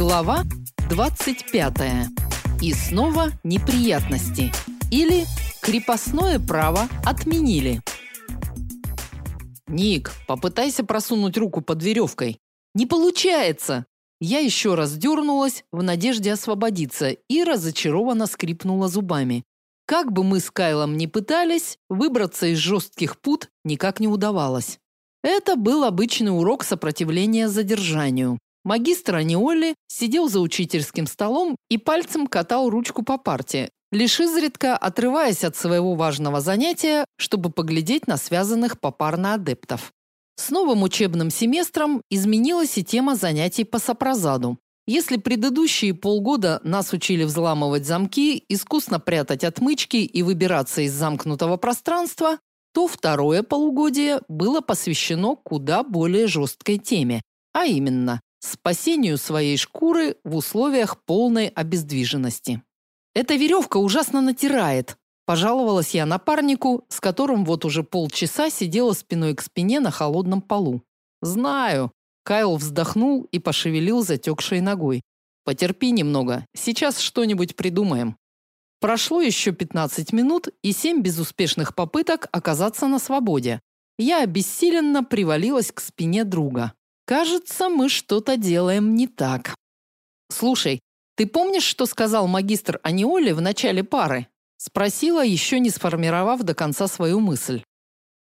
Глава 25. И снова неприятности. Или крепостное право отменили. Ник, попытайся просунуть руку под веревкой. Не получается. Я еще раз дернулась в надежде освободиться и разочарованно скрипнула зубами. Как бы мы с Кайлом ни пытались, выбраться из жестких пут никак не удавалось. Это был обычный урок сопротивления задержанию. Магистр Аниоли сидел за учительским столом и пальцем катал ручку по парте, лишь изредка отрываясь от своего важного занятия, чтобы поглядеть на связанных попарно адептов. С новым учебным семестром изменилась и тема занятий по сопрозаду. Если предыдущие полгода нас учили взламывать замки, искусно прятать отмычки и выбираться из замкнутого пространства, то второе полугодие было посвящено куда более жесткой теме, а именно спасению своей шкуры в условиях полной обездвиженности. Эта веревка ужасно натирает, пожаловалась я напарнику, с которым вот уже полчаса сидела спиной к спине на холодном полу. Знаю, Кайл вздохнул и пошевелил затекшей ногой. Потерпи немного, сейчас что-нибудь придумаем. Прошло еще 15 минут и семь безуспешных попыток оказаться на свободе. Я обессиленно привалилась к спине друга. Кажется, мы что-то делаем не так. Слушай, ты помнишь, что сказал магистр Аниоли в начале пары? спросила, еще не сформировав до конца свою мысль.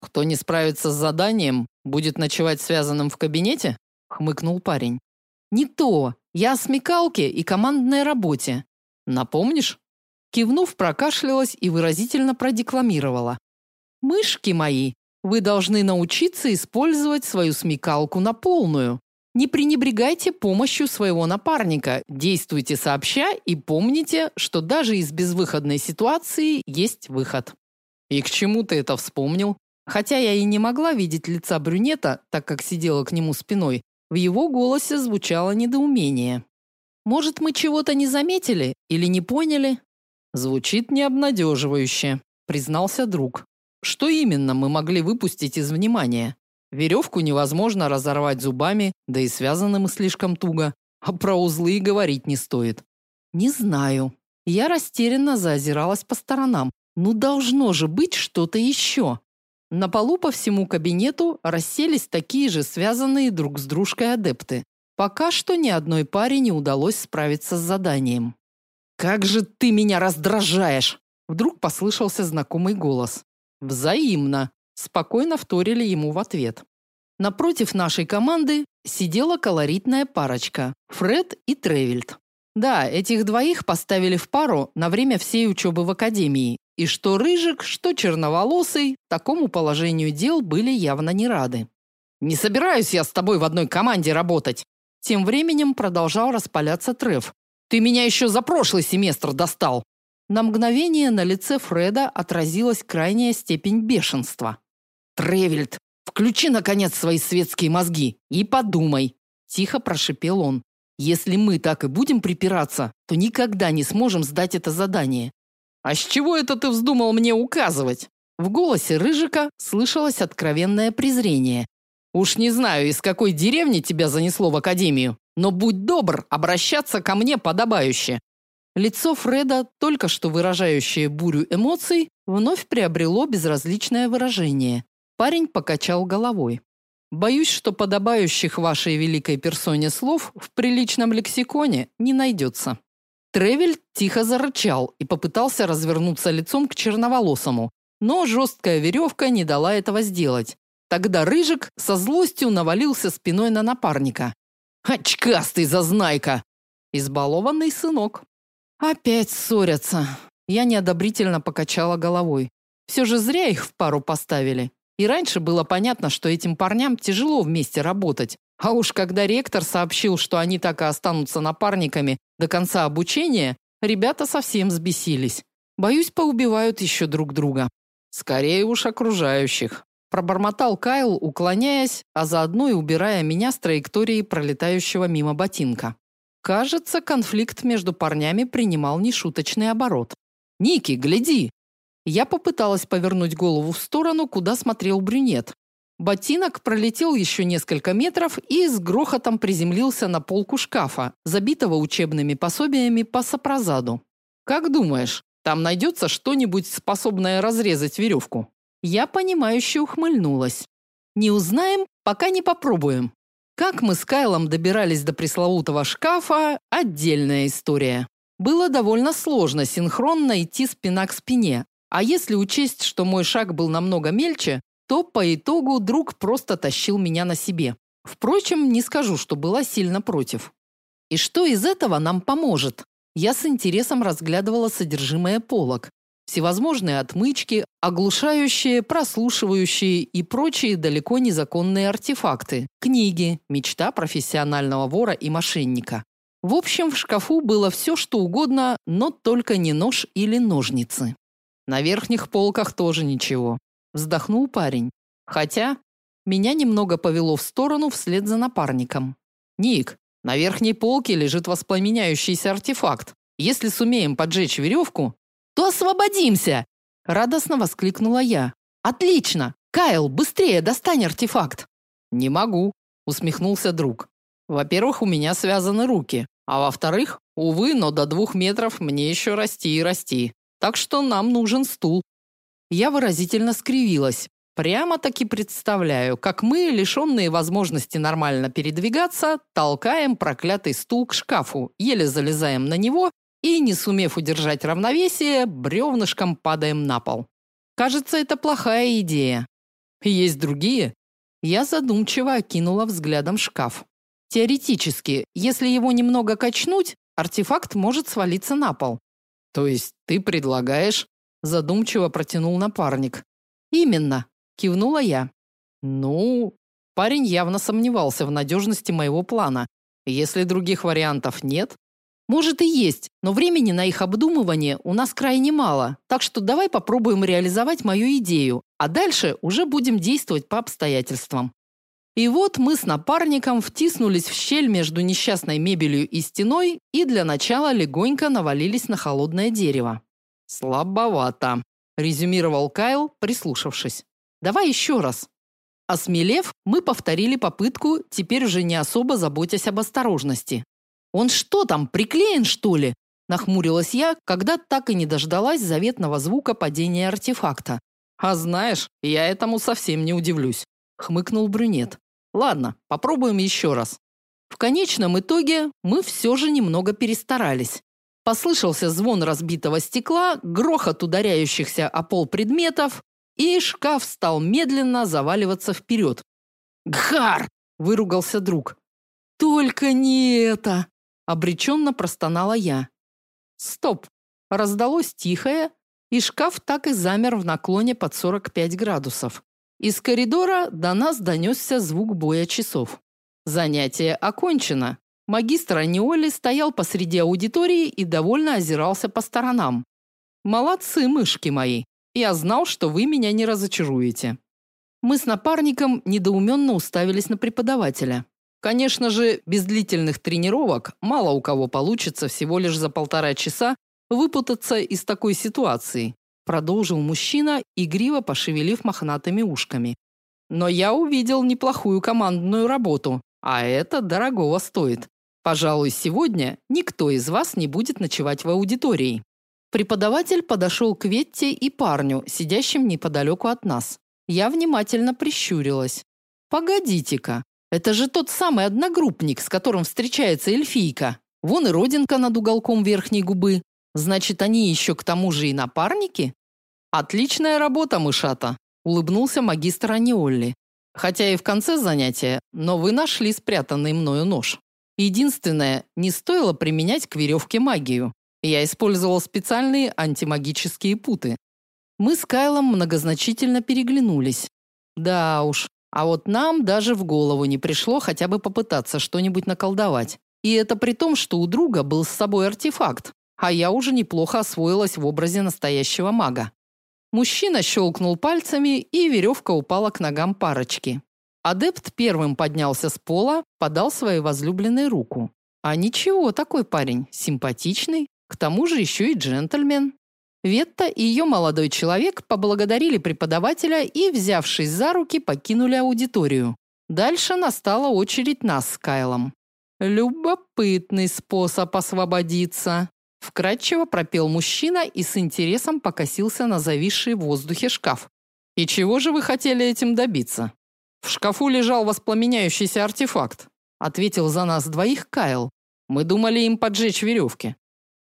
Кто не справится с заданием, будет ночевать связанным в кабинете? хмыкнул парень. Не то. Я о смекалке и командной работе. Напомнишь? Кивнув, прокашлялась и выразительно продекламировала. Мышки мои, вы должны научиться использовать свою смекалку на полную. Не пренебрегайте помощью своего напарника, действуйте сообща и помните, что даже из безвыходной ситуации есть выход. И к чему ты это вспомнил? Хотя я и не могла видеть лица брюнета, так как сидела к нему спиной, в его голосе звучало недоумение. Может, мы чего-то не заметили или не поняли? Звучит необнадеживающе, признался друг. Что именно мы могли выпустить из внимания? Веревку невозможно разорвать зубами, да и связаны мы слишком туго, а про узлы и говорить не стоит. Не знаю. Я растерянно заозиралась по сторонам. Ну должно же быть что-то еще. На полу по всему кабинету расселись такие же связанные друг с дружкой адепты. Пока что ни одной паре не удалось справиться с заданием. Как же ты меня раздражаешь, вдруг послышался знакомый голос. Взаимно, спокойно вторили ему в ответ. Напротив нашей команды сидела колоритная парочка Фред и Тревельд. Да, этих двоих поставили в пару на время всей учебы в академии, и что рыжик, что черноволосый такому положению дел были явно не рады. Не собираюсь я с тобой в одной команде работать. Тем временем продолжал распаляться Трев. Ты меня еще за прошлый семестр достал. На мгновение на лице Фреда отразилась крайняя степень бешенства. Тревельд, включи наконец свои светские мозги и подумай, тихо прошипел он. Если мы так и будем припираться, то никогда не сможем сдать это задание. А с чего это ты вздумал мне указывать? В голосе Рыжика слышалось откровенное презрение. Уж не знаю, из какой деревни тебя занесло в академию, но будь добр обращаться ко мне подобающе. Лицо Фреда, только что выражающее бурю эмоций, вновь приобрело безразличное выражение. Парень покачал головой. Боюсь, что подобающих вашей великой персоне слов в приличном лексиконе не найдется». Тревель тихо зарычал и попытался развернуться лицом к черноволосому, но жесткая веревка не дала этого сделать. Тогда рыжик со злостью навалился спиной на напарника. Очкастый зазнайка, избалованный сынок. Опять ссорятся. Я неодобрительно покачала головой. Все же зря их в пару поставили. И раньше было понятно, что этим парням тяжело вместе работать. А уж когда ректор сообщил, что они так и останутся напарниками до конца обучения, ребята совсем взбесились. Боюсь, поубивают еще друг друга. Скорее уж окружающих. Пробормотал Кайл, уклоняясь, а заодно и убирая меня с траектории пролетающего мимо ботинка. Кажется, конфликт между парнями принимал нешуточный оборот. Ники, гляди. Я попыталась повернуть голову в сторону, куда смотрел брюнет. Ботинок пролетел еще несколько метров и с грохотом приземлился на полку шкафа, забитого учебными пособиями по сопрозаду. Как думаешь, там найдется что-нибудь способное разрезать веревку?» Я понимающе ухмыльнулась. Не узнаем, пока не попробуем. Как мы с Кайлом добирались до пресловутого шкафа отдельная история. Было довольно сложно синхронно идти спина к спине. А если учесть, что мой шаг был намного мельче, то по итогу друг просто тащил меня на себе. Впрочем, не скажу, что была сильно против. И что из этого нам поможет? Я с интересом разглядывала содержимое полок. Всевозможные отмычки, оглушающие, прослушивающие и прочие далеко незаконные артефакты, книги, мечта профессионального вора и мошенника. В общем, в шкафу было все, что угодно, но только не нож или ножницы. На верхних полках тоже ничего вздохнул парень. Хотя меня немного повело в сторону вслед за напарником. Ник, на верхней полке лежит воспламеняющийся артефакт. Если сумеем поджечь веревку, то освободимся, радостно воскликнула я. Отлично. Кайл, быстрее достань артефакт. Не могу, усмехнулся друг. Во-первых, у меня связаны руки, а во-вторых, увы, но до двух метров мне еще расти и расти. Так что нам нужен стул. Я выразительно скривилась. Прямо-таки представляю, как мы, лишенные возможности нормально передвигаться, толкаем проклятый стул к шкафу, еле залезаем на него и, не сумев удержать равновесие, бревнышком падаем на пол. Кажется, это плохая идея. Есть другие? Я задумчиво окинула взглядом шкаф. Теоретически, если его немного качнуть, артефакт может свалиться на пол. То есть ты предлагаешь задумчиво протянул напарник. Именно, кивнула я. Ну, парень явно сомневался в надежности моего плана. Если других вариантов нет, может и есть, но времени на их обдумывание у нас крайне мало. Так что давай попробуем реализовать мою идею, а дальше уже будем действовать по обстоятельствам. И вот мы с напарником втиснулись в щель между несчастной мебелью и стеной и для начала легонько навалились на холодное дерево. Слабовато, резюмировал Кайл, прислушавшись. Давай еще раз. Осмелев, мы повторили попытку, теперь уже не особо заботясь об осторожности. Он что там, приклеен, что ли? нахмурилась я, когда так и не дождалась заветного звука падения артефакта. А знаешь, я этому совсем не удивлюсь, хмыкнул брюнет. Ладно, попробуем еще раз. В конечном итоге мы все же немного перестарались. Послышался звон разбитого стекла, грохот ударяющихся о пол предметов, и шкаф стал медленно заваливаться вперед. «Гхар!» – выругался друг. «Только не это!» – обреченно простонала я. «Стоп!» – раздалось тихое, и шкаф так и замер в наклоне под 45 градусов. Из коридора до нас донесся звук боя часов. Занятие окончено. Магистр Аниоли стоял посреди аудитории и довольно озирался по сторонам. Молодцы, мышки мои. Я знал, что вы меня не разочаруете. Мы с напарником недоуменно уставились на преподавателя. Конечно же, без длительных тренировок мало у кого получится всего лишь за полтора часа выпутаться из такой ситуации, продолжил мужчина, игриво пошевелив мохнатыми ушками. Но я увидел неплохую командную работу, а это дорогого стоит. Пожалуй, сегодня никто из вас не будет ночевать в аудитории. Преподаватель подошел к Ветте и парню, сидящим неподалеку от нас. Я внимательно прищурилась. Погодите-ка, это же тот самый одногруппник, с которым встречается эльфийка. Вон и родинка над уголком верхней губы. Значит, они еще к тому же и напарники? Отличная работа, мышата, улыбнулся магистр Аниолли. Хотя и в конце занятия, но вы нашли спрятанный мною нож. Единственное, не стоило применять к веревке магию. Я использовал специальные антимагические путы. Мы с Кайлом многозначительно переглянулись. Да уж, а вот нам даже в голову не пришло хотя бы попытаться что-нибудь наколдовать. И это при том, что у друга был с собой артефакт, а я уже неплохо освоилась в образе настоящего мага. Мужчина щелкнул пальцами, и веревка упала к ногам парочки. Адепт первым поднялся с пола, подал своей возлюбленной руку. А ничего, такой парень, симпатичный, к тому же еще и джентльмен. Ветта и ее молодой человек поблагодарили преподавателя и, взявшись за руки, покинули аудиторию. Дальше настала очередь нас с Кайлом. Любопытный способ освободиться, вкратчиво пропел мужчина и с интересом покосился на зависший в воздухе шкаф. И чего же вы хотели этим добиться? В шкафу лежал воспламеняющийся артефакт, ответил за нас двоих Кайл. Мы думали им поджечь веревки.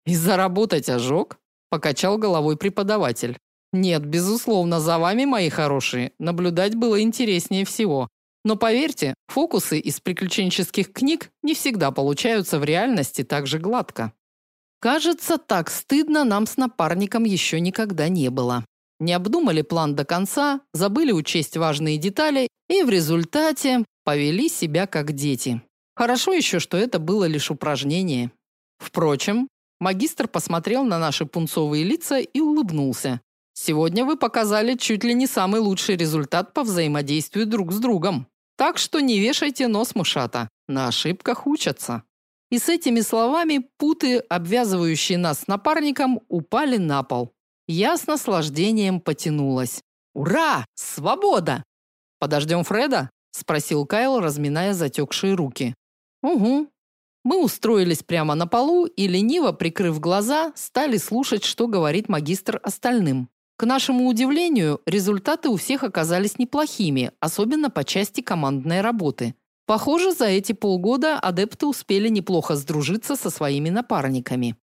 И заработать ожог? Покачал головой преподаватель. Нет, безусловно, за вами, мои хорошие, наблюдать было интереснее всего. Но поверьте, фокусы из приключенческих книг не всегда получаются в реальности так же гладко. Кажется, так стыдно нам с напарником еще никогда не было. Не обдумали план до конца, забыли учесть важные детали и в результате повели себя как дети. Хорошо еще, что это было лишь упражнение. Впрочем, Магистр посмотрел на наши пунцовые лица и улыбнулся. Сегодня вы показали чуть ли не самый лучший результат по взаимодействию друг с другом. Так что не вешайте нос мышата. На ошибках учатся. И с этими словами путы, обвязывающие нас с напарником, упали на пол. Я с наслаждением потянулась. Ура! Свобода! Подождем Фреда? спросил Кайл, разминая затекшие руки. Угу, мы устроились прямо на полу и лениво прикрыв глаза, стали слушать, что говорит магистр остальным. К нашему удивлению, результаты у всех оказались неплохими, особенно по части командной работы. Похоже, за эти полгода адепты успели неплохо сдружиться со своими напарниками.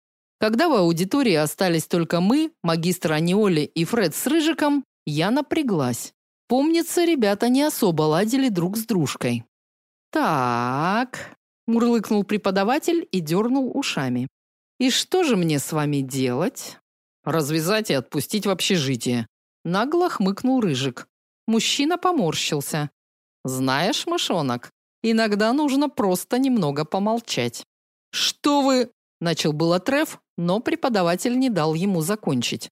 Когда в аудитории остались только мы, магистр Аниоли и Фред с Рыжиком, я напряглась. Помнится, ребята не особо ладили друг с дружкой. Так, мурлыкнул преподаватель и дернул ушами. И что же мне с вами делать? Развязать и отпустить в общежитие, нагло хмыкнул рыжик. Мужчина поморщился. Знаешь, мышонок, иногда нужно просто немного помолчать. Что вы? начал было Треф, но преподаватель не дал ему закончить.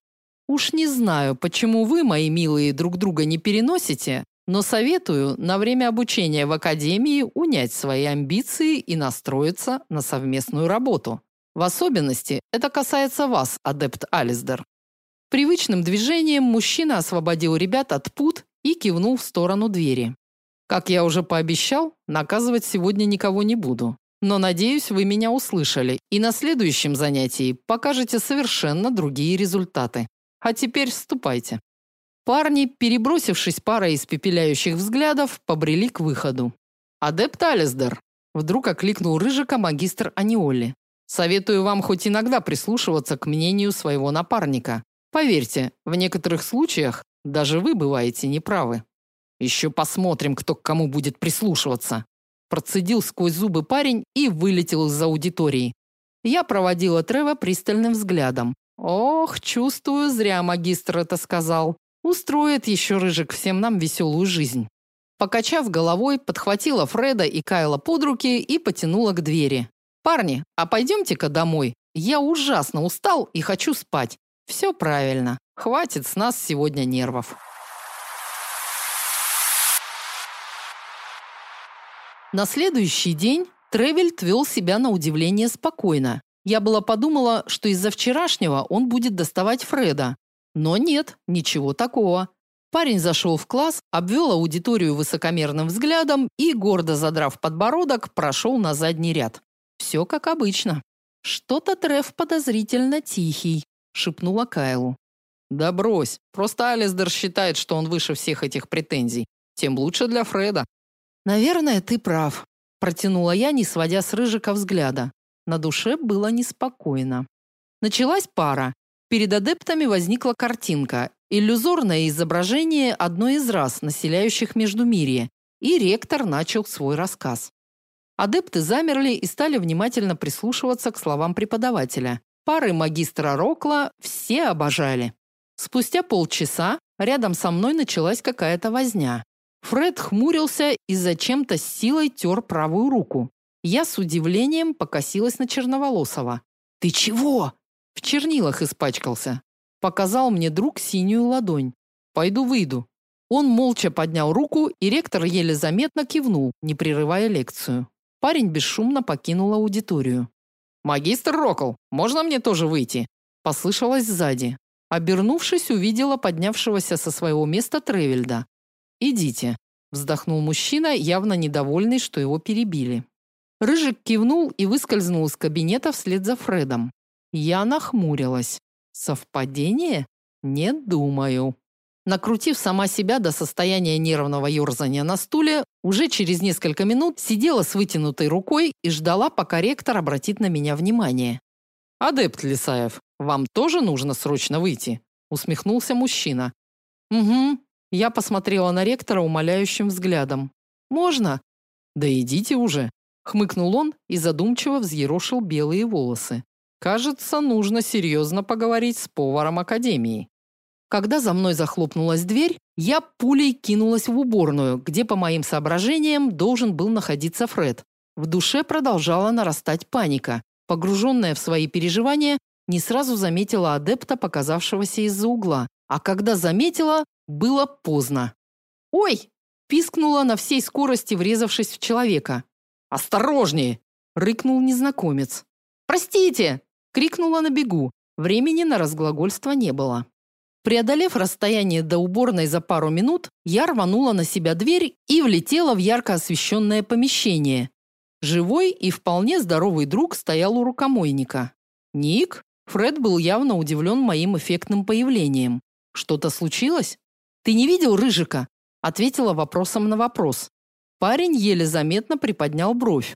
Уж не знаю, почему вы, мои милые, друг друга не переносите, но советую на время обучения в академии унять свои амбиции и настроиться на совместную работу. В особенности это касается вас, адепт Алисдер. Привычным движением мужчина освободил ребят от пут и кивнул в сторону двери. Как я уже пообещал, наказывать сегодня никого не буду. Но надеюсь, вы меня услышали и на следующем занятии покажете совершенно другие результаты. А теперь ступайте. Парни, перебросившись парой испепеляющих взглядов, побрели к выходу. Адепт Алисдер вдруг окликнул рыжика магистр Аниоли. Советую вам хоть иногда прислушиваться к мнению своего напарника. Поверьте, в некоторых случаях даже вы бываете неправы. Еще посмотрим, кто к кому будет прислушиваться. Процедил сквозь зубы парень и вылетел из аудитории. Я проводила Трева пристальным взглядом. Ох, чувствую, зря магистр это сказал. Устроит еще рыжик всем нам веселую жизнь. Покачав головой, подхватила Фреда и Кайла под руки и потянула к двери. Парни, а пойдемте-ка домой. Я ужасно устал и хочу спать. Все правильно. Хватит с нас сегодня нервов. На следующий день Тревельд вел себя на удивление спокойно. Я была подумала, что из-за вчерашнего он будет доставать Фреда, но нет, ничего такого. Парень зашел в класс, обвел аудиторию высокомерным взглядом и, гордо задрав подбородок, прошел на задний ряд. Все как обычно. Что-то Треф подозрительно тихий, шепнула Кайлу. Да брось, просто Алисдер считает, что он выше всех этих претензий. Тем лучше для Фреда. Наверное, ты прав, протянула я, не сводя с рыжика взгляда. На душе было неспокойно. Началась пара, Перед адептами возникла картинка, иллюзорное изображение одной из рас, населяющих Междумирье, и ректор начал свой рассказ. Адепты замерли и стали внимательно прислушиваться к словам преподавателя. Пары магистра Рокла все обожали. Спустя полчаса рядом со мной началась какая-то возня. Фред хмурился и зачем-то с силой тер правую руку. Я с удивлением покосилась на Черноволосого. "Ты чего?" В чернилах испачкался. Показал мне друг синюю ладонь. Пойду выйду. Он молча поднял руку, и ректор еле заметно кивнул, не прерывая лекцию. Парень бесшумно покинул аудиторию. Магистр Рокл, можно мне тоже выйти? послышалось сзади. Обернувшись, увидела поднявшегося со своего места Тревельда. «Идите», – вздохнул мужчина, явно недовольный, что его перебили. Рыжик кивнул и выскользнул из кабинета вслед за Фредом. Я нахмурилась. Совпадение? Не думаю. Накрутив сама себя до состояния нервного ерзания на стуле, уже через несколько минут сидела с вытянутой рукой и ждала, пока ректор обратит на меня внимание. «Адепт Лисаев, вам тоже нужно срочно выйти?» усмехнулся мужчина. «Угу». Я посмотрела на ректора умоляющим взглядом. «Можно?» «Да идите уже», хмыкнул он и задумчиво взъерошил белые волосы. Кажется, нужно серьезно поговорить с поваром академии. Когда за мной захлопнулась дверь, я пулей кинулась в уборную, где, по моим соображениям, должен был находиться Фред. В душе продолжала нарастать паника. Погруженная в свои переживания, не сразу заметила адепта, показавшегося из-за угла. А когда заметила, было поздно. «Ой!» – пискнула на всей скорости, врезавшись в человека. «Осторожнее!» – рыкнул незнакомец. «Простите!» – крикнула на бегу. Времени на разглагольство не было. Преодолев расстояние до уборной за пару минут, я рванула на себя дверь и влетела в ярко освещенное помещение. Живой и вполне здоровый друг стоял у рукомойника. Ник? Фред был явно удивлен моим эффектным появлением. Что-то случилось? Ты не видел Рыжика? Ответила вопросом на вопрос. Парень еле заметно приподнял бровь.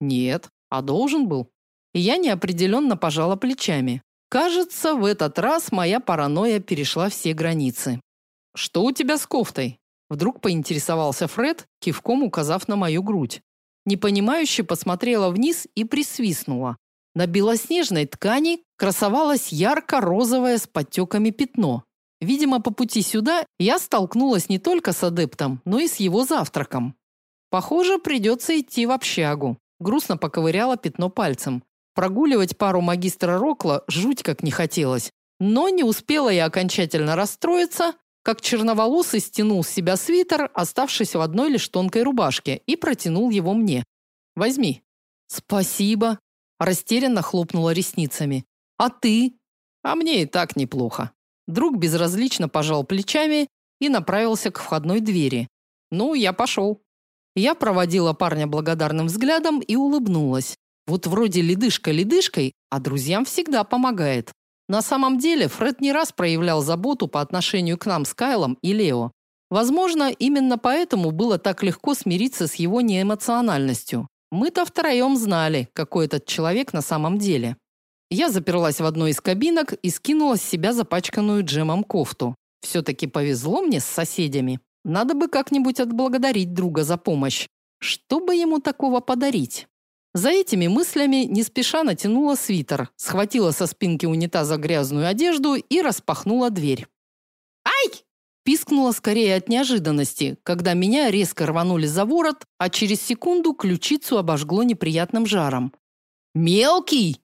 Нет, а должен был. Я неопределенно пожала плечами. Кажется, в этот раз моя паранойя перешла все границы. Что у тебя с кофтой? Вдруг поинтересовался Фред, кивком указав на мою грудь. Непонимающе посмотрела вниз и присвистнула. На белоснежной ткани красовалось ярко-розовое с подтеками пятно. Видимо, по пути сюда я столкнулась не только с адептом, но и с его завтраком. Похоже, придется идти в общагу. Грустно поковыряла пятно пальцем. Прогуливать пару магистра Рокла жуть как не хотелось. Но не успела я окончательно расстроиться, как черноволосый стянул с себя свитер, оставшись в одной лишь тонкой рубашке, и протянул его мне. «Возьми». «Спасибо», – растерянно хлопнула ресницами. «А ты?» «А мне и так неплохо». Друг безразлично пожал плечами и направился к входной двери. «Ну, я пошел». Я проводила парня благодарным взглядом и улыбнулась. Вот вроде ледышка ледышкой, а друзьям всегда помогает. На самом деле Фред не раз проявлял заботу по отношению к нам с Кайлом и Лео. Возможно, именно поэтому было так легко смириться с его неэмоциональностью. Мы-то втроем знали, какой этот человек на самом деле. Я заперлась в одной из кабинок и скинула с себя запачканную джемом кофту. Все-таки повезло мне с соседями. Надо бы как-нибудь отблагодарить друга за помощь. Что бы ему такого подарить? За этими мыслями не спеша натянула свитер, схватила со спинки унитаза грязную одежду и распахнула дверь. «Ай!» Пискнула скорее от неожиданности, когда меня резко рванули за ворот, а через секунду ключицу обожгло неприятным жаром. «Мелкий!»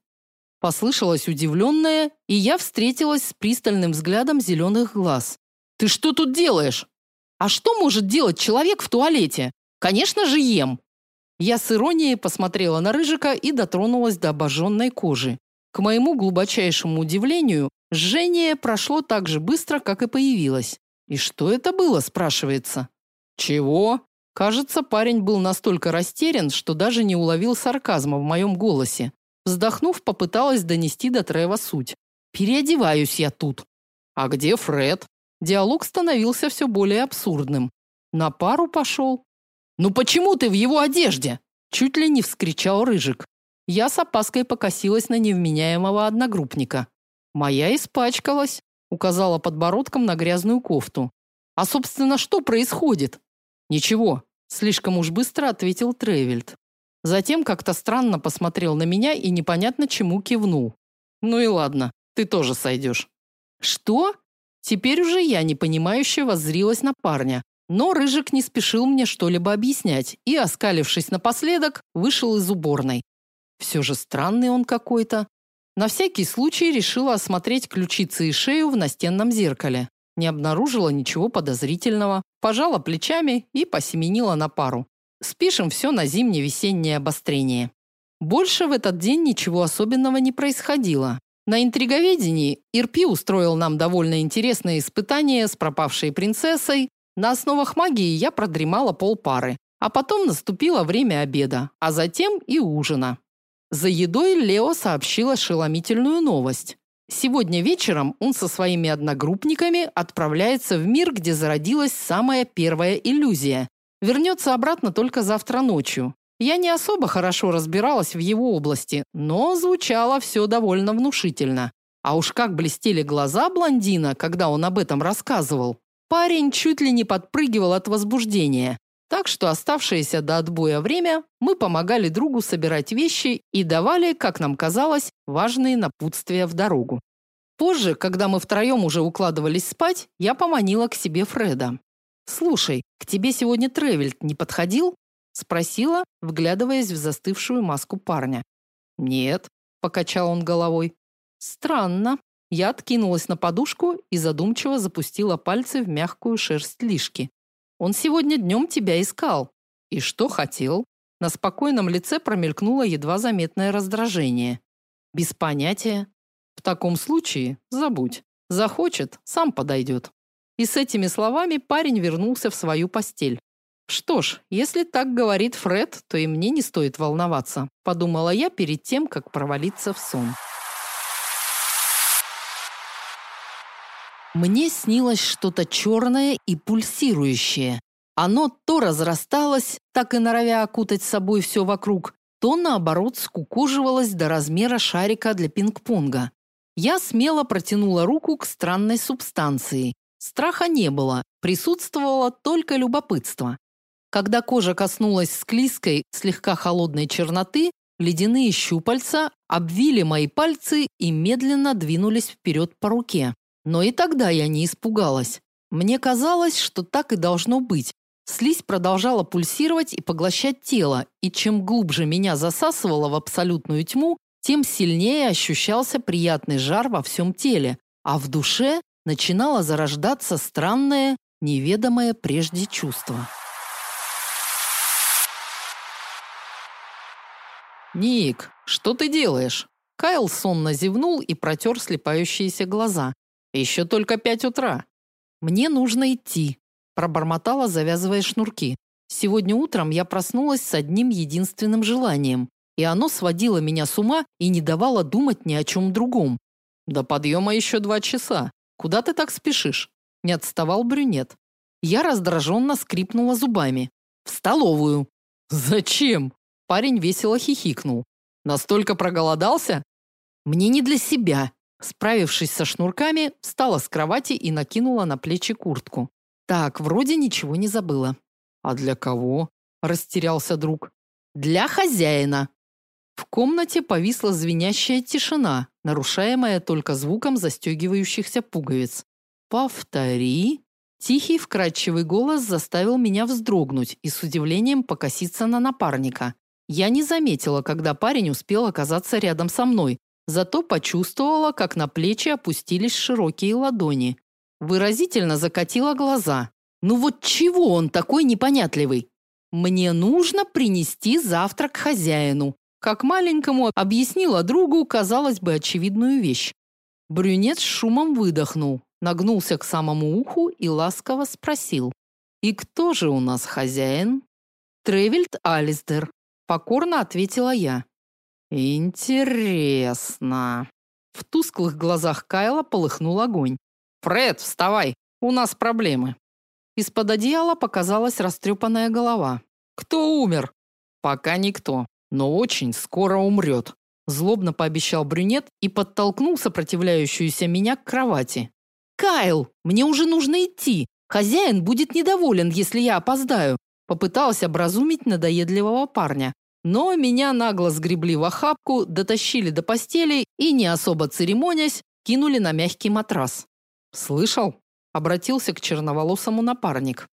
Послышалось удивленное, и я встретилась с пристальным взглядом зеленых глаз. «Ты что тут делаешь?» «А что может делать человек в туалете?» «Конечно же ем!» Я с иронией посмотрела на Рыжика и дотронулась до обожженной кожи. К моему глубочайшему удивлению, жжение прошло так же быстро, как и появилось. И что это было, спрашивается? Чего? Кажется, парень был настолько растерян, что даже не уловил сарказма в моем голосе. Вздохнув, попыталась донести до Трева суть. Переодеваюсь я тут. А где Фред? Диалог становился все более абсурдным. На пару пошел. «Ну почему ты в его одежде?» Чуть ли не вскричал Рыжик. Я с опаской покосилась на невменяемого одногруппника. «Моя испачкалась», указала подбородком на грязную кофту. «А, собственно, что происходит?» «Ничего», слишком уж быстро ответил Тревельд. Затем как-то странно посмотрел на меня и непонятно чему кивнул. «Ну и ладно, ты тоже сойдешь». «Что?» Теперь уже я непонимающе воззрилась на парня, но Рыжик не спешил мне что-либо объяснять и, оскалившись напоследок, вышел из уборной. Все же странный он какой-то. На всякий случай решила осмотреть ключицы и шею в настенном зеркале. Не обнаружила ничего подозрительного, пожала плечами и посеменила на пару. Спишем все на зимне-весеннее обострение. Больше в этот день ничего особенного не происходило. На интриговедении Ирпи устроил нам довольно интересное испытание с пропавшей принцессой. На основах магии я продремала полпары, а потом наступило время обеда, а затем и ужина. За едой Лео сообщил ошеломительную новость. Сегодня вечером он со своими одногруппниками отправляется в мир, где зародилась самая первая иллюзия. Вернется обратно только завтра ночью. Я не особо хорошо разбиралась в его области, но звучало все довольно внушительно. А уж как блестели глаза блондина, когда он об этом рассказывал. Парень чуть ли не подпрыгивал от возбуждения. Так что оставшееся до отбоя время мы помогали другу собирать вещи и давали, как нам казалось, важные напутствия в дорогу. Позже, когда мы втроем уже укладывались спать, я поманила к себе Фреда. Слушай, к тебе сегодня Тревельт не подходил? спросила, вглядываясь в застывшую маску парня. Нет, покачал он головой. Странно. Я откинулась на подушку и задумчиво запустила пальцы в мягкую шерсть лишки. Он сегодня днем тебя искал. И что хотел? На спокойном лице промелькнуло едва заметное раздражение. Без понятия. В таком случае забудь. Захочет, сам подойдет. И с этими словами парень вернулся в свою постель. Что ж, если так говорит Фред, то и мне не стоит волноваться, подумала я перед тем, как провалиться в сон. Мне снилось что-то черное и пульсирующее. Оно то разрасталось, так и норовя окутать собой все вокруг, то наоборот скукоживалось до размера шарика для пинг-понга. Я смело протянула руку к странной субстанции. Страха не было, присутствовало только любопытство. Когда кожа коснулась склизкой, слегка холодной черноты, ледяные щупальца обвили мои пальцы и медленно двинулись вперед по руке. Но и тогда я не испугалась. Мне казалось, что так и должно быть. Слизь продолжала пульсировать и поглощать тело, и чем глубже меня засасывало в абсолютную тьму, тем сильнее ощущался приятный жар во всем теле, а в душе начинало зарождаться странное, неведомое прежде чувство. «Ник, что ты делаешь?» Кайл сонно зевнул и протер слепающиеся глаза. «Еще только пять утра». «Мне нужно идти», – пробормотала, завязывая шнурки. «Сегодня утром я проснулась с одним единственным желанием и оно сводило меня с ума и не давало думать ни о чем другом. До подъема еще два часа. Куда ты так спешишь? Не отставал брюнет. Я раздраженно скрипнула зубами. В столовую. Зачем? Парень весело хихикнул. Настолько проголодался? Мне не для себя. Справившись со шнурками, встала с кровати и накинула на плечи куртку. Так, вроде ничего не забыла. А для кого? растерялся друг. Для хозяина, в комнате повисла звенящая тишина, нарушаемая только звуком застегивающихся пуговиц. «Повтори». Тихий, вкрадчивый голос заставил меня вздрогнуть и с удивлением покоситься на напарника. Я не заметила, когда парень успел оказаться рядом со мной, зато почувствовала, как на плечи опустились широкие ладони. Выразительно закатила глаза. «Ну вот чего он такой непонятливый?» «Мне нужно принести завтрак хозяину», как маленькому объяснила другу, казалось бы, очевидную вещь. Брюнет с шумом выдохнул, нагнулся к самому уху и ласково спросил: "И кто же у нас хозяин?" "Тревельд Алистер", покорно ответила я. "Интересно". В тусклых глазах Кайла полыхнул огонь. "Фред, вставай, у нас проблемы". Из-под одеяла показалась растрепанная голова. "Кто умер?" "Пока никто но очень скоро умрет», – злобно пообещал брюнет и подтолкнул сопротивляющуюся меня к кровати. «Кайл, мне уже нужно идти. Хозяин будет недоволен, если я опоздаю», – попыталась образумить надоедливого парня. Но меня нагло сгребли в охапку, дотащили до постели и, не особо церемонясь, кинули на мягкий матрас. «Слышал?» – обратился к черноволосому напарник.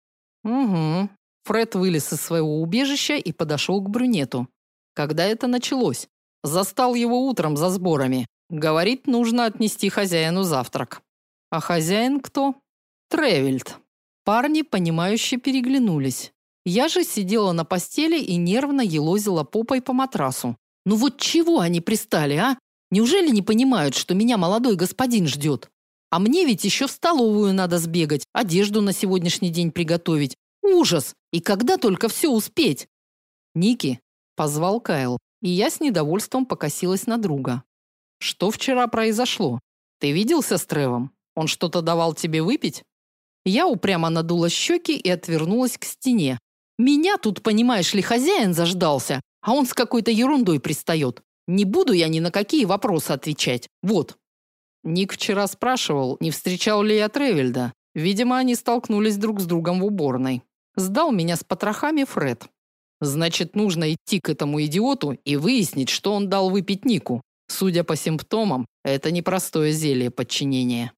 «Угу». Фред вылез из своего убежища и подошел к брюнету. Когда это началось? Застал его утром за сборами. Говорит, нужно отнести хозяину завтрак. А хозяин кто? Тревельд. Парни, понимающе переглянулись. Я же сидела на постели и нервно елозила попой по матрасу. Ну вот чего они пристали, а? Неужели не понимают, что меня молодой господин ждет? А мне ведь еще в столовую надо сбегать, одежду на сегодняшний день приготовить. Ужас! И когда только все успеть? Ники, позвал Кайл, и я с недовольством покосилась на друга. Что вчера произошло? Ты виделся с Тревом? Он что-то давал тебе выпить? Я упрямо надула щеки и отвернулась к стене. Меня тут, понимаешь ли, хозяин заждался, а он с какой-то ерундой пристает. Не буду я ни на какие вопросы отвечать. Вот. Ник вчера спрашивал, не встречал ли я Тревельда. Видимо, они столкнулись друг с другом в уборной. Сдал меня с потрохами Фред. Значит, нужно идти к этому идиоту и выяснить, что он дал выпить Нику. Судя по симптомам, это непростое зелье подчинения.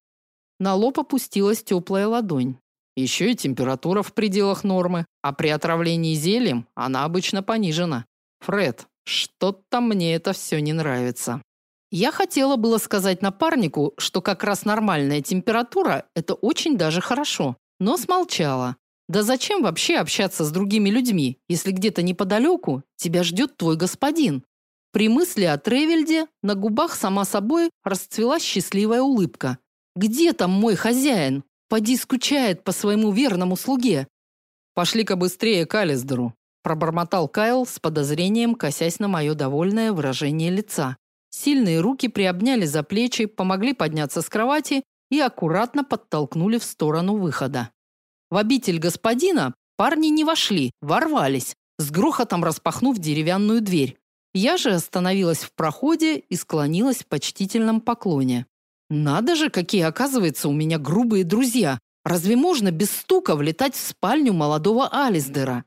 На лоб опустилась теплая ладонь. Еще и температура в пределах нормы, а при отравлении зельем она обычно понижена. Фред, что-то мне это все не нравится. Я хотела было сказать напарнику, что как раз нормальная температура это очень даже хорошо, но смолчала. Да зачем вообще общаться с другими людьми, если где-то неподалеку тебя ждет твой господин? При мысли о Тревельде на губах сама собой расцвела счастливая улыбка. Где там мой хозяин? Поди скучает по своему верному слуге. Пошли-ка быстрее к Алисдеру, пробормотал Кайл с подозрением, косясь на мое довольное выражение лица. Сильные руки приобняли за плечи, помогли подняться с кровати и аккуратно подтолкнули в сторону выхода. В обитель господина парни не вошли, ворвались, с грохотом распахнув деревянную дверь. Я же остановилась в проходе и склонилась в почтительном поклоне. Надо же, какие, оказывается, у меня грубые друзья. Разве можно без стука влетать в спальню молодого Алисдера?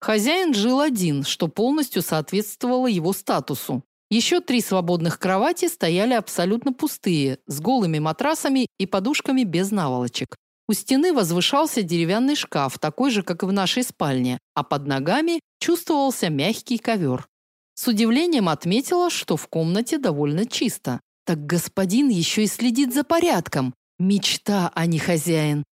Хозяин жил один, что полностью соответствовало его статусу. Еще три свободных кровати стояли абсолютно пустые, с голыми матрасами и подушками без наволочек. У стены возвышался деревянный шкаф, такой же, как и в нашей спальне, а под ногами чувствовался мягкий ковер. С удивлением отметила, что в комнате довольно чисто. Так господин еще и следит за порядком. Мечта, а не хозяин.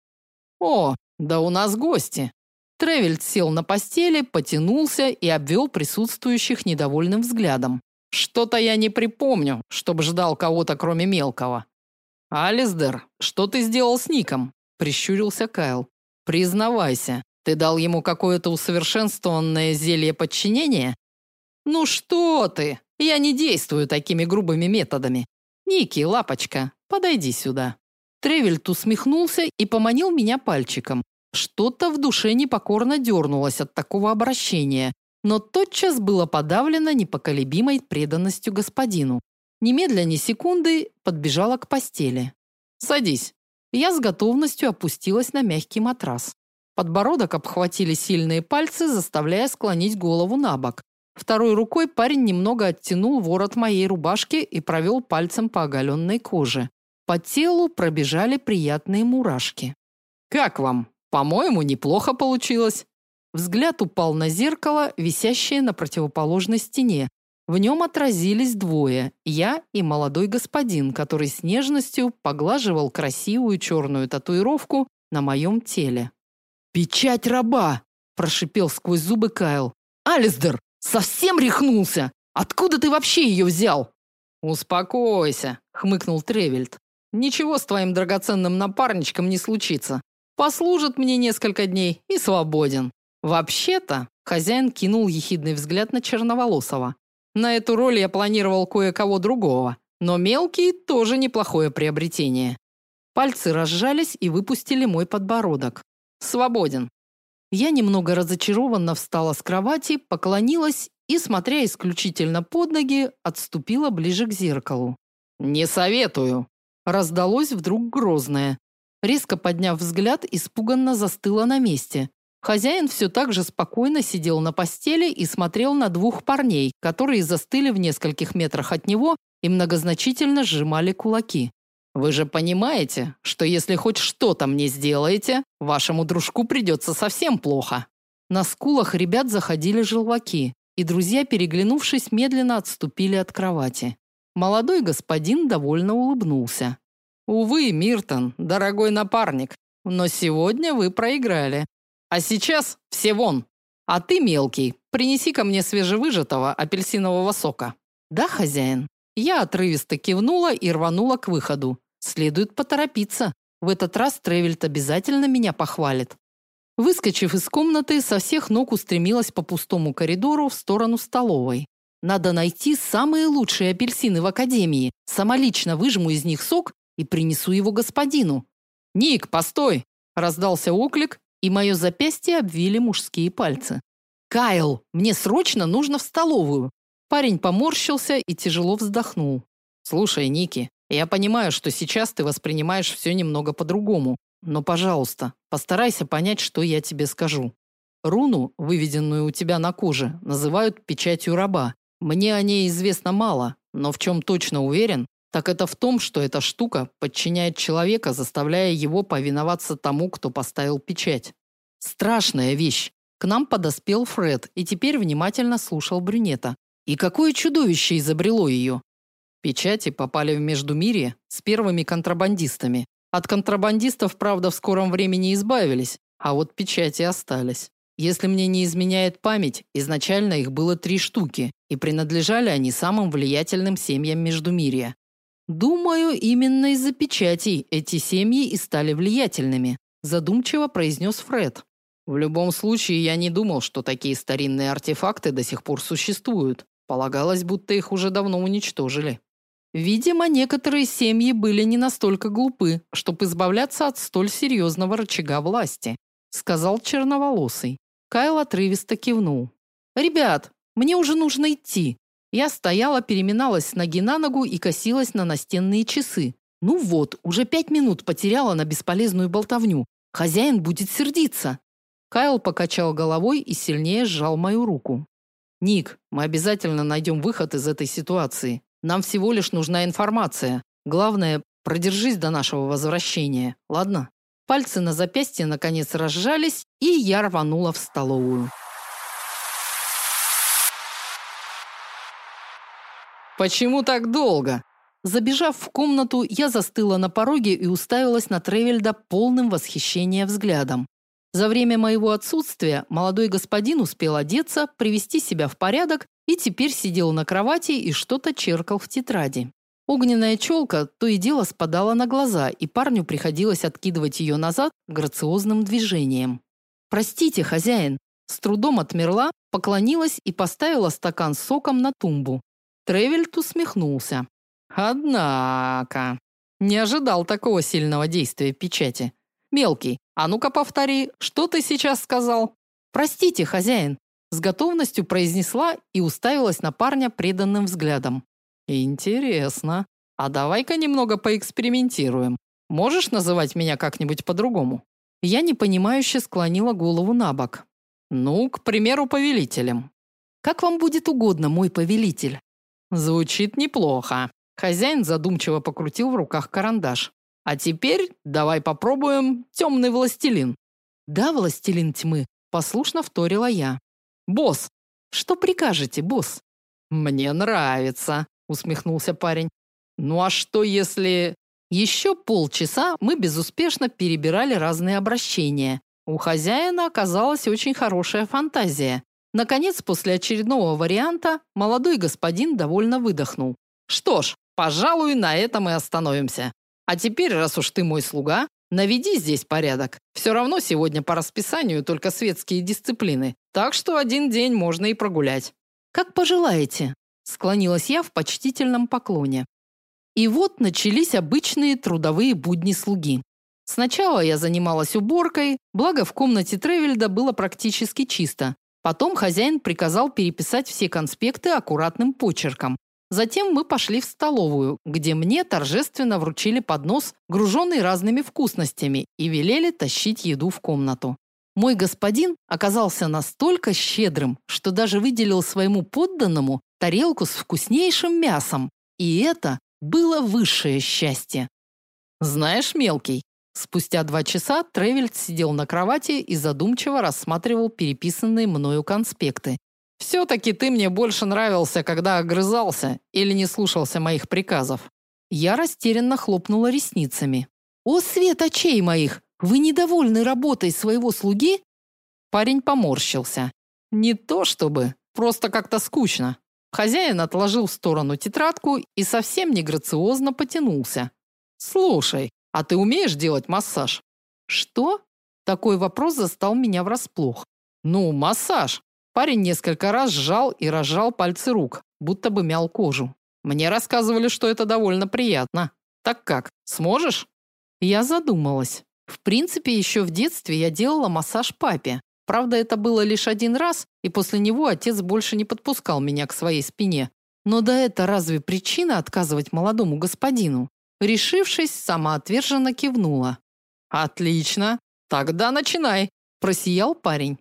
О, да у нас гости. Тревельд сел на постели, потянулся и обвел присутствующих недовольным взглядом. Что-то я не припомню, чтобы ждал кого-то кроме мелкого. Алисдер, что ты сделал с Ником? прищурился Кайл. Признавайся, ты дал ему какое-то усовершенствованное зелье подчинения? Ну что ты? Я не действую такими грубыми методами. Ники, лапочка, подойди сюда. Тревельт усмехнулся и поманил меня пальчиком. Что-то в душе непокорно дернулось от такого обращения, но тотчас было подавлено непоколебимой преданностью господину. Немедля ни секунды подбежала к постели. Садись. Я с готовностью опустилась на мягкий матрас. Подбородок обхватили сильные пальцы, заставляя склонить голову на бок. Второй рукой парень немного оттянул ворот моей рубашки и провел пальцем по оголенной коже. По телу пробежали приятные мурашки. Как вам? По-моему, неплохо получилось. Взгляд упал на зеркало, висящее на противоположной стене. В нем отразились двое: я и молодой господин, который с нежностью поглаживал красивую черную татуировку на моем теле. "Печать раба", прошипел сквозь зубы Кайл. "Алисдер, совсем рехнулся? Откуда ты вообще ее взял?" "Успокойся", хмыкнул Тревельд. "Ничего с твоим драгоценным напарничком не случится. Послужит мне несколько дней и свободен. Вообще-то, хозяин кинул ехидный взгляд на Черноволосова. На эту роль я планировал кое-кого другого, но мелкий тоже неплохое приобретение. Пальцы разжались и выпустили мой подбородок. Свободен. Я немного разочарованно встала с кровати, поклонилась и, смотря исключительно под ноги, отступила ближе к зеркалу. Не советую, раздалось вдруг грозное. Резко подняв взгляд, испуганно застыла на месте. Хозяин все так же спокойно сидел на постели и смотрел на двух парней, которые застыли в нескольких метрах от него и многозначительно сжимали кулаки. Вы же понимаете, что если хоть что-то мне сделаете, вашему дружку придется совсем плохо. На скулах ребят заходили желваки, и друзья, переглянувшись, медленно отступили от кровати. Молодой господин довольно улыбнулся. Увы, Миртон, дорогой напарник, но сегодня вы проиграли. А сейчас все вон. А ты, мелкий, принеси ко мне свежевыжатого апельсинового сока. Да, хозяин. Я отрывисто кивнула и рванула к выходу. Следует поторопиться. В этот раз Тревельт обязательно меня похвалит. Выскочив из комнаты, со всех ног устремилась по пустому коридору в сторону столовой. Надо найти самые лучшие апельсины в академии. Сама лично выжму из них сок и принесу его господину. Ник, постой, раздался оклик, и мое запястье обвили мужские пальцы. Кайл, мне срочно нужно в столовую. Парень поморщился и тяжело вздохнул. Слушай, Ники, я понимаю, что сейчас ты воспринимаешь все немного по-другому, но, пожалуйста, постарайся понять, что я тебе скажу. Руну, выведенную у тебя на коже, называют печатью раба. Мне о ней известно мало, но в чем точно уверен, так это в том, что эта штука подчиняет человека, заставляя его повиноваться тому, кто поставил печать. Страшная вещь. К нам подоспел Фред и теперь внимательно слушал брюнета. И какое чудовище изобрело ее? Печати попали в Междумирье с первыми контрабандистами. От контрабандистов, правда, в скором времени избавились, а вот печати остались. Если мне не изменяет память, изначально их было три штуки, и принадлежали они самым влиятельным семьям Междумирья. Думаю, именно из-за печатей эти семьи и стали влиятельными, задумчиво произнес Фред. В любом случае, я не думал, что такие старинные артефакты до сих пор существуют. Полагалось, будто их уже давно уничтожили. Видимо, некоторые семьи были не настолько глупы, чтобы избавляться от столь серьезного рычага власти, сказал черноволосый. Кайл отрывисто кивнул. «Ребят, мне уже нужно идти». Я стояла, переминалась с ноги на ногу и косилась на настенные часы. Ну вот, уже пять минут потеряла на бесполезную болтовню. Хозяин будет сердиться. Кайл покачал головой и сильнее сжал мою руку. Ник, мы обязательно найдем выход из этой ситуации. Нам всего лишь нужна информация. Главное, продержись до нашего возвращения. Ладно? Пальцы на запястье наконец разжались, и я рванула в столовую. Почему так долго? Забежав в комнату, я застыла на пороге и уставилась на Тревельда полным восхищения взглядом. За время моего отсутствия молодой господин успел одеться, привести себя в порядок и теперь сидел на кровати и что-то черкал в тетради. Огненная челка то и дело спадала на глаза, и парню приходилось откидывать ее назад грациозным движением. «Простите, хозяин!» С трудом отмерла, поклонилась и поставила стакан с соком на тумбу. Тревельт усмехнулся. «Однако...» Не ожидал такого сильного действия печати. «Мелкий, а ну-ка повтори, что ты сейчас сказал?» «Простите, хозяин!» С готовностью произнесла и уставилась на парня преданным взглядом. Интересно. А давай-ка немного поэкспериментируем. Можешь называть меня как-нибудь по-другому? Я непонимающе склонила голову на бок. Ну, к примеру, повелителем. Как вам будет угодно, мой повелитель. Звучит неплохо. Хозяин задумчиво покрутил в руках карандаш. А теперь давай попробуем темный властелин. Да, властелин тьмы, послушно вторила я. Босс, что прикажете, босс? Мне нравится усмехнулся парень. Ну а что если Еще полчаса мы безуспешно перебирали разные обращения. У хозяина оказалась очень хорошая фантазия. Наконец, после очередного варианта, молодой господин довольно выдохнул. Что ж, пожалуй, на этом и остановимся. А теперь, раз уж ты мой слуга, наведи здесь порядок. Все равно сегодня по расписанию только светские дисциплины. Так что один день можно и прогулять. Как пожелаете, Склонилась я в почтительном поклоне. И вот начались обычные трудовые будни слуги. Сначала я занималась уборкой, благо в комнате Тревельда было практически чисто. Потом хозяин приказал переписать все конспекты аккуратным почерком. Затем мы пошли в столовую, где мне торжественно вручили поднос, груженный разными вкусностями, и велели тащить еду в комнату. Мой господин оказался настолько щедрым, что даже выделил своему подданному тарелку с вкуснейшим мясом, и это было высшее счастье. Знаешь, мелкий, спустя два часа Тревельд сидел на кровати и задумчиво рассматривал переписанные мною конспекты. Все таки ты мне больше нравился, когда огрызался или не слушался моих приказов. Я растерянно хлопнула ресницами. О свет очей моих, вы недовольны работой своего слуги? Парень поморщился. Не то чтобы, просто как-то скучно. Хозяин отложил в сторону тетрадку и совсем неграциозно потянулся. Слушай, а ты умеешь делать массаж? Что? Такой вопрос застал меня врасплох. Ну, массаж. Парень несколько раз сжал и разжал пальцы рук, будто бы мял кожу. Мне рассказывали, что это довольно приятно. Так как, сможешь? Я задумалась. В принципе, еще в детстве я делала массаж папе. Правда, это было лишь один раз, и после него отец больше не подпускал меня к своей спине. Но да это разве причина отказывать молодому господину? Решившись, самоотверженно кивнула. Отлично. Тогда начинай, просиял парень.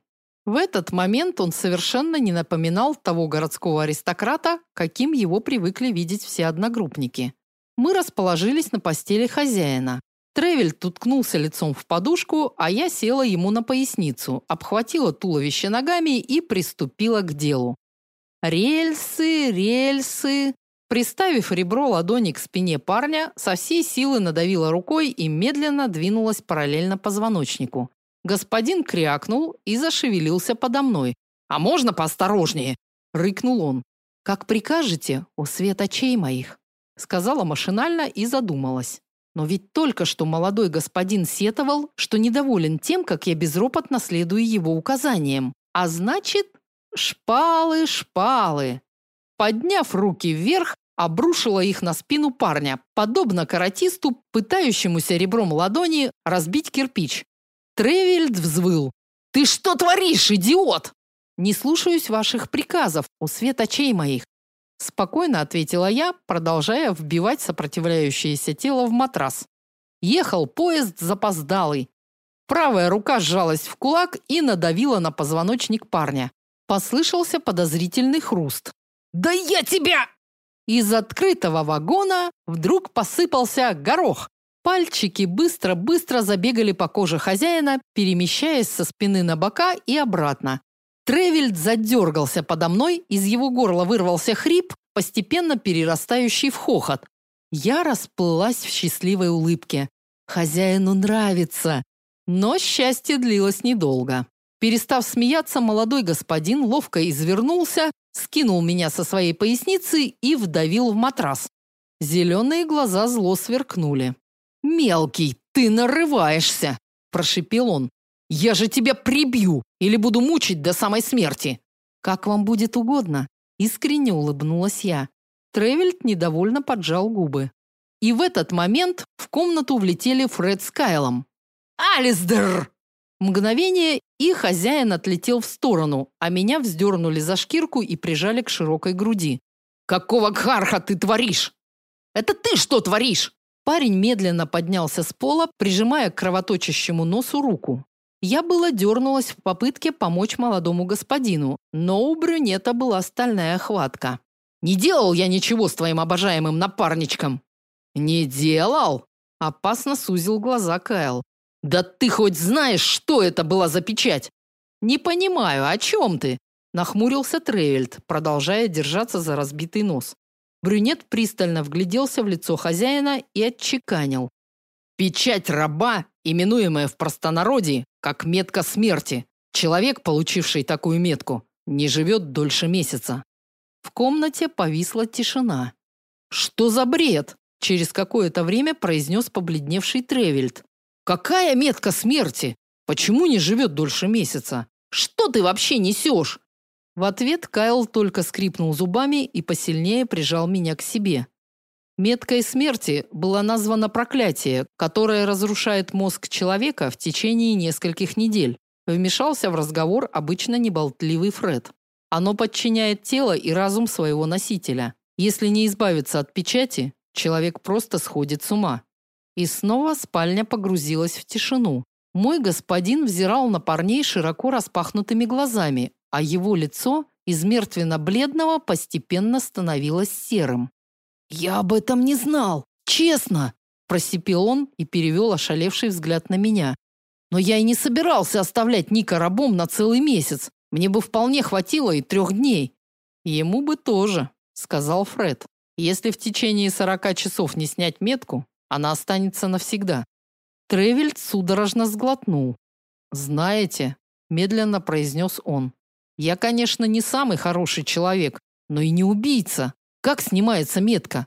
В этот момент он совершенно не напоминал того городского аристократа, каким его привыкли видеть все одногруппники. Мы расположились на постели хозяина. Тревель уткнулся лицом в подушку, а я села ему на поясницу, обхватила туловище ногами и приступила к делу. Рельсы, рельсы. Приставив ребро ладони к спине парня, со всей силы надавила рукой и медленно двинулась параллельно позвоночнику. Господин крякнул и зашевелился подо мной. «А можно поосторожнее?» – рыкнул он. «Как прикажете, о свет очей моих», – сказала машинально и задумалась. Но ведь только что молодой господин сетовал, что недоволен тем, как я безропотно следую его указаниям. А значит, шпалы, шпалы. Подняв руки вверх, обрушила их на спину парня, подобно каратисту, пытающемуся ребром ладони разбить кирпич. Тревельд взвыл. «Ты что творишь, идиот?» «Не слушаюсь ваших приказов, у свет очей моих», спокойно ответила я, продолжая вбивать сопротивляющееся тело в матрас. Ехал поезд запоздалый. Правая рука сжалась в кулак и надавила на позвоночник парня. Послышался подозрительный хруст. «Да я тебя!» Из открытого вагона вдруг посыпался горох, Пальчики быстро-быстро забегали по коже хозяина, перемещаясь со спины на бока и обратно. Тревельд задергался подо мной, из его горла вырвался хрип, постепенно перерастающий в хохот. Я расплылась в счастливой улыбке. Хозяину нравится. Но счастье длилось недолго. Перестав смеяться, молодой господин ловко извернулся, скинул меня со своей поясницы и вдавил в матрас. Зеленые глаза зло сверкнули. «Мелкий, ты нарываешься!» – прошипел он. «Я же тебя прибью или буду мучить до самой смерти!» «Как вам будет угодно!» – искренне улыбнулась я. Тревельд недовольно поджал губы. И в этот момент в комнату влетели Фред с Кайлом. «Алисдер!» Мгновение, и хозяин отлетел в сторону, а меня вздернули за шкирку и прижали к широкой груди. «Какого кхарха ты творишь?» «Это ты что творишь?» Парень медленно поднялся с пола, прижимая к кровоточащему носу руку. Я было дернулась в попытке помочь молодому господину, но у брюнета была стальная хватка. «Не делал я ничего с твоим обожаемым напарничком!» «Не делал?» – опасно сузил глаза Кайл. «Да ты хоть знаешь, что это была за печать?» «Не понимаю, о чем ты?» – нахмурился Тревельд, продолжая держаться за разбитый нос. Брюнет пристально вгляделся в лицо хозяина и отчеканил: "Печать раба, именуемая в простонародье как метка смерти. Человек, получивший такую метку, не живет дольше месяца". В комнате повисла тишина. "Что за бред?" через какое-то время произнес побледневший Тревельд. "Какая метка смерти? Почему не живет дольше месяца? Что ты вообще несешь?» В ответ Кайл только скрипнул зубами и посильнее прижал меня к себе. Меткой смерти было названо проклятие, которое разрушает мозг человека в течение нескольких недель. Вмешался в разговор обычно неболтливый Фред. Оно подчиняет тело и разум своего носителя. Если не избавиться от печати, человек просто сходит с ума. И снова спальня погрузилась в тишину. Мой господин взирал на парней широко распахнутыми глазами, а его лицо из мертвенно-бледного постепенно становилось серым. «Я об этом не знал, честно!» просипел он и перевел ошалевший взгляд на меня. «Но я и не собирался оставлять Ника рабом на целый месяц. Мне бы вполне хватило и трех дней». «Ему бы тоже», — сказал Фред. «Если в течение сорока часов не снять метку, она останется навсегда». Тревельд судорожно сглотнул. «Знаете», — медленно произнес он, я, конечно, не самый хороший человек, но и не убийца. Как снимается метка?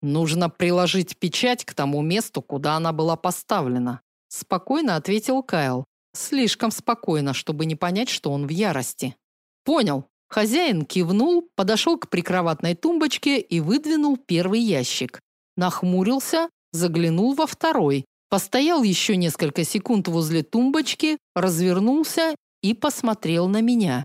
Нужно приложить печать к тому месту, куда она была поставлена, спокойно ответил Кайл. Слишком спокойно, чтобы не понять, что он в ярости. Понял. Хозяин кивнул, подошел к прикроватной тумбочке и выдвинул первый ящик. Нахмурился, заглянул во второй, постоял еще несколько секунд возле тумбочки, развернулся и посмотрел на меня.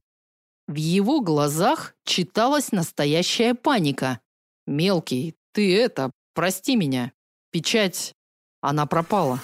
В его глазах читалась настоящая паника. Мелкий, ты это, прости меня. Печать она пропала.